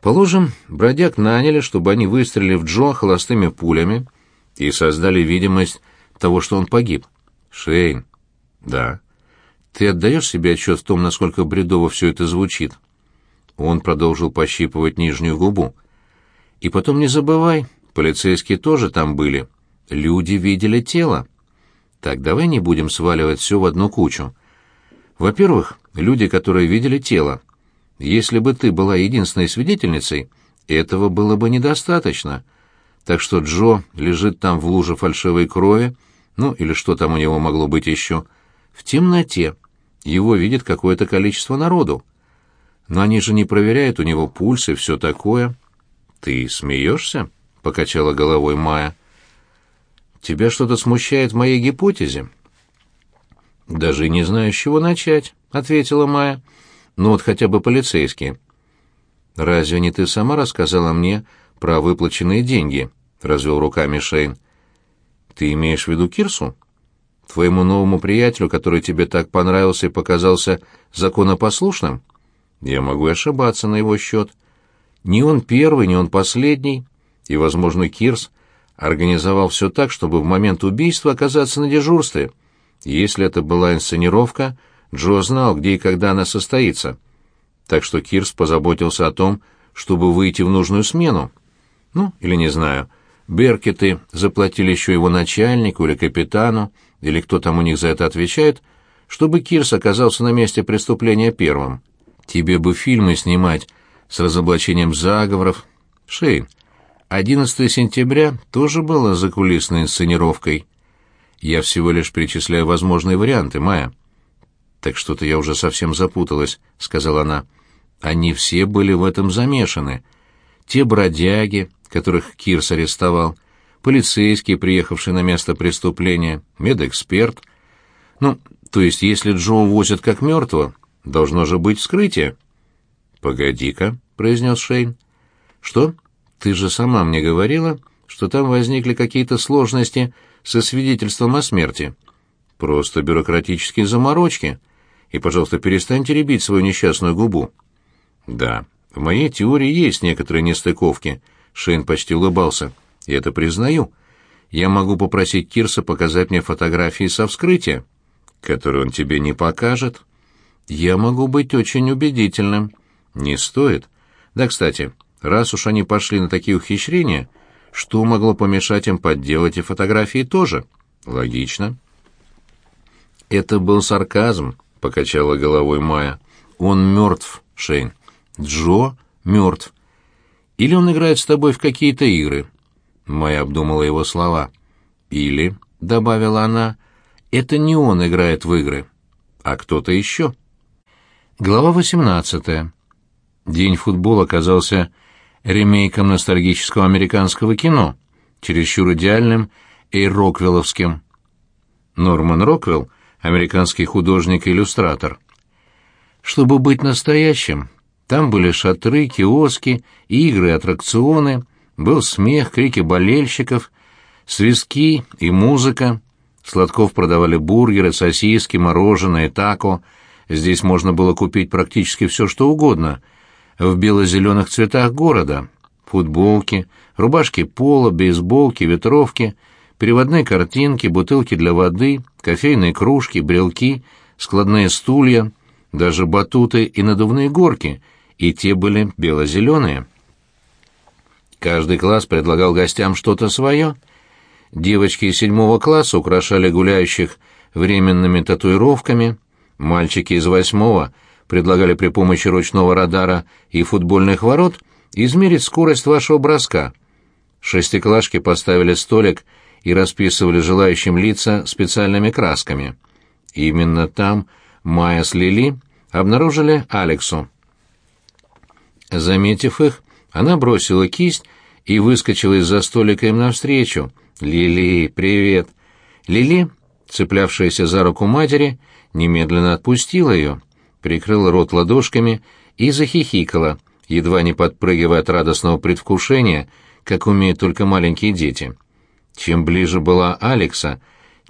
Положим, бродяг наняли, чтобы они выстрелили в Джо холостыми пулями и создали видимость того, что он погиб. Шейн. Да. Ты отдаешь себе отчет в том, насколько бредово все это звучит? Он продолжил пощипывать нижнюю губу. И потом не забывай, полицейские тоже там были. Люди видели тело. Так, давай не будем сваливать все в одну кучу. Во-первых, люди, которые видели тело. Если бы ты была единственной свидетельницей, этого было бы недостаточно. Так что Джо лежит там в луже фальшивой крови, ну или что там у него могло быть еще, в темноте. Его видит какое-то количество народу. Но они же не проверяют у него пульс и все такое. Ты смеешься? — покачала головой Майя. «Тебя что-то смущает в моей гипотезе?» «Даже не знаю, с чего начать», — ответила Майя. «Ну вот хотя бы полицейские». «Разве не ты сама рассказала мне про выплаченные деньги?» — развел руками Шейн. «Ты имеешь в виду Кирсу? Твоему новому приятелю, который тебе так понравился и показался законопослушным? Я могу ошибаться на его счет. Ни он первый, ни он последний, и, возможно, Кирс организовал все так, чтобы в момент убийства оказаться на дежурстве». Если это была инсценировка, Джо знал, где и когда она состоится. Так что Кирс позаботился о том, чтобы выйти в нужную смену. Ну, или не знаю, Беркеты заплатили еще его начальнику или капитану, или кто там у них за это отвечает, чтобы Кирс оказался на месте преступления первым. Тебе бы фильмы снимать с разоблачением заговоров. Шейн, 11 сентября тоже было закулисной инсценировкой. Я всего лишь перечисляю возможные варианты, Майя. Так что-то я уже совсем запуталась, сказала она. Они все были в этом замешаны. Те бродяги, которых Кирс арестовал, полицейские, приехавшие на место преступления, медэксперт. Ну, то есть, если Джо увозят как мертвого, должно же быть вскрытие. «Погоди-ка», — произнес Шейн. «Что? Ты же сама мне говорила, что там возникли какие-то сложности со свидетельством о смерти. Просто бюрократические заморочки. И, пожалуйста, перестаньте ребить свою несчастную губу. Да, в моей теории есть некоторые нестыковки. Шейн почти улыбался. Я это признаю. Я могу попросить Кирса показать мне фотографии со вскрытия, которые он тебе не покажет. Я могу быть очень убедительным. Не стоит. Да, кстати, раз уж они пошли на такие ухищрения, что могло помешать им подделать и фотографии тоже? Логично. Это был сарказм, покачала головой Майя. Он мертв, Шейн. Джо мертв. Или он играет с тобой в какие-то игры? Майя обдумала его слова. Или, добавила она, это не он играет в игры, а кто-то еще. Глава 18. День футбола оказался ремейком ностальгического американского кино, чересчур идеальным и роквелловским. Норман Роквелл — американский художник и иллюстратор. Чтобы быть настоящим, там были шатры, киоски, игры, аттракционы, был смех, крики болельщиков, свистки и музыка. Сладков продавали бургеры, сосиски, мороженое, тако. Здесь можно было купить практически все, что угодно — в бело-зеленых цветах города. Футболки, рубашки пола, бейсболки, ветровки, переводные картинки, бутылки для воды, кофейные кружки, брелки, складные стулья, даже батуты и надувные горки, и те были бело-зеленые. Каждый класс предлагал гостям что-то свое. Девочки из седьмого класса украшали гуляющих временными татуировками, мальчики из восьмого — предлагали при помощи ручного радара и футбольных ворот измерить скорость вашего броска. Шестиклашки поставили столик и расписывали желающим лица специальными красками. Именно там Майя с Лили обнаружили Алексу. Заметив их, она бросила кисть и выскочила из-за столика им навстречу. «Лили, привет!» Лили, цеплявшаяся за руку матери, немедленно отпустила ее прикрыла рот ладошками и захихикала, едва не подпрыгивая от радостного предвкушения, как умеют только маленькие дети. Чем ближе была Алекса,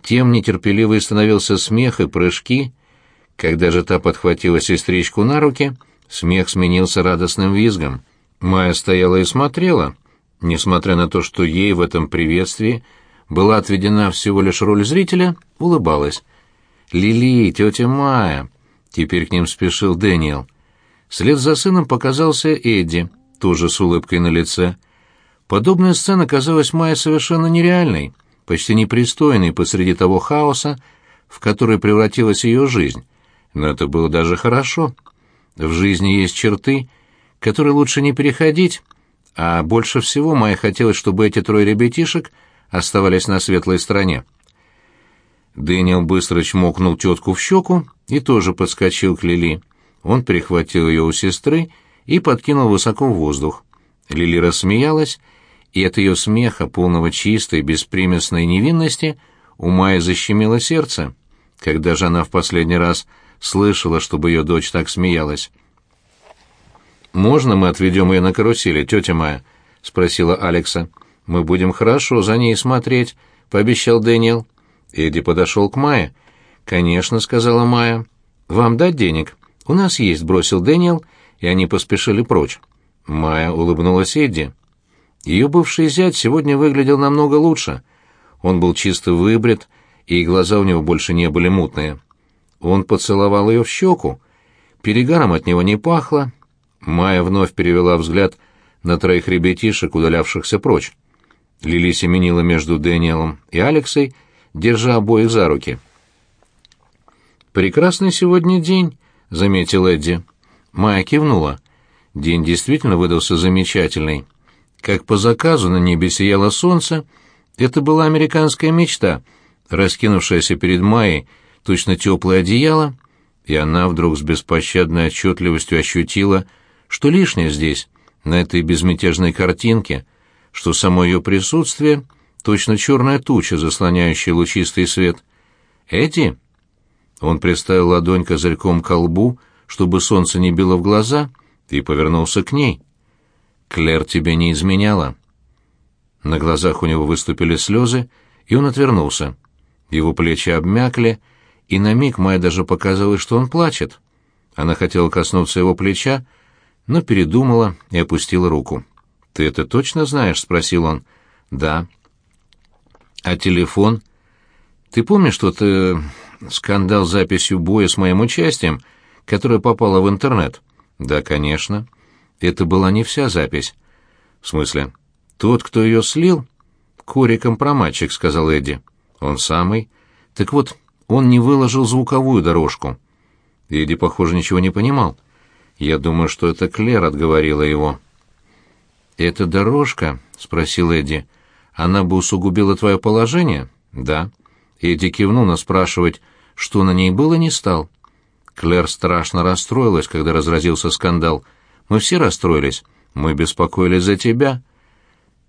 тем нетерпеливее становился смех и прыжки. Когда же та подхватила сестричку на руки, смех сменился радостным визгом. Майя стояла и смотрела, несмотря на то, что ей в этом приветствии была отведена всего лишь роль зрителя, улыбалась. «Лили, тетя Майя!» Теперь к ним спешил Дэниел. След за сыном показался Эдди, тоже с улыбкой на лице. Подобная сцена казалась Майе совершенно нереальной, почти непристойной посреди того хаоса, в который превратилась ее жизнь. Но это было даже хорошо. В жизни есть черты, которые лучше не переходить, а больше всего Майе хотелось, чтобы эти трое ребятишек оставались на светлой стороне. Дэниел быстро чмокнул тетку в щеку и тоже подскочил к Лили. Он перехватил ее у сестры и подкинул высоко в воздух. Лили рассмеялась, и от ее смеха, полного чистой, беспримесной невинности, у Майи защемило сердце, когда же она в последний раз слышала, чтобы ее дочь так смеялась. «Можно мы отведем ее на карусели, тетя моя?» — спросила Алекса. «Мы будем хорошо за ней смотреть», — пообещал Дэниел. Эдди подошел к Майе. «Конечно», — сказала Майя. «Вам дать денег?» «У нас есть», — бросил Дэниел, и они поспешили прочь. Майя улыбнулась Эдди. Ее бывший зять сегодня выглядел намного лучше. Он был чисто выбрит, и глаза у него больше не были мутные. Он поцеловал ее в щеку. Перегаром от него не пахло. Майя вновь перевела взгляд на троих ребятишек, удалявшихся прочь. Лили семенила между Дэниелом и Алексой, держа обоих за руки. «Прекрасный сегодня день», — заметил Эдди. Майя кивнула. День действительно выдался замечательный. Как по заказу на небе сияло солнце, это была американская мечта, раскинувшаяся перед Майей, точно теплое одеяло, и она вдруг с беспощадной отчетливостью ощутила, что лишнее здесь, на этой безмятежной картинке, что само ее присутствие — точно черная туча, заслоняющая лучистый свет. «Эти?» Он приставил ладонь козырьком к лбу, чтобы солнце не било в глаза, и повернулся к ней. «Клэр тебе не изменяла». На глазах у него выступили слезы, и он отвернулся. Его плечи обмякли, и на миг Майя даже показалось, что он плачет. Она хотела коснуться его плеча, но передумала и опустила руку. «Ты это точно знаешь?» — спросил он. «Да». А телефон? Ты помнишь тот э, скандал с записью боя с моим участием, которая попала в интернет? Да, конечно. Это была не вся запись. В смысле? Тот, кто ее слил? Кори компроматчик, сказал Эдди. Он самый. Так вот, он не выложил звуковую дорожку. Эдди, похоже, ничего не понимал. Я думаю, что это Клер отговорила его. «Эта дорожка?» — спросил Эдди она бы усугубила твое положение? Да. Эдди кивнул, но спрашивать, что на ней было, не стал. Клэр страшно расстроилась, когда разразился скандал. Мы все расстроились. Мы беспокоились за тебя.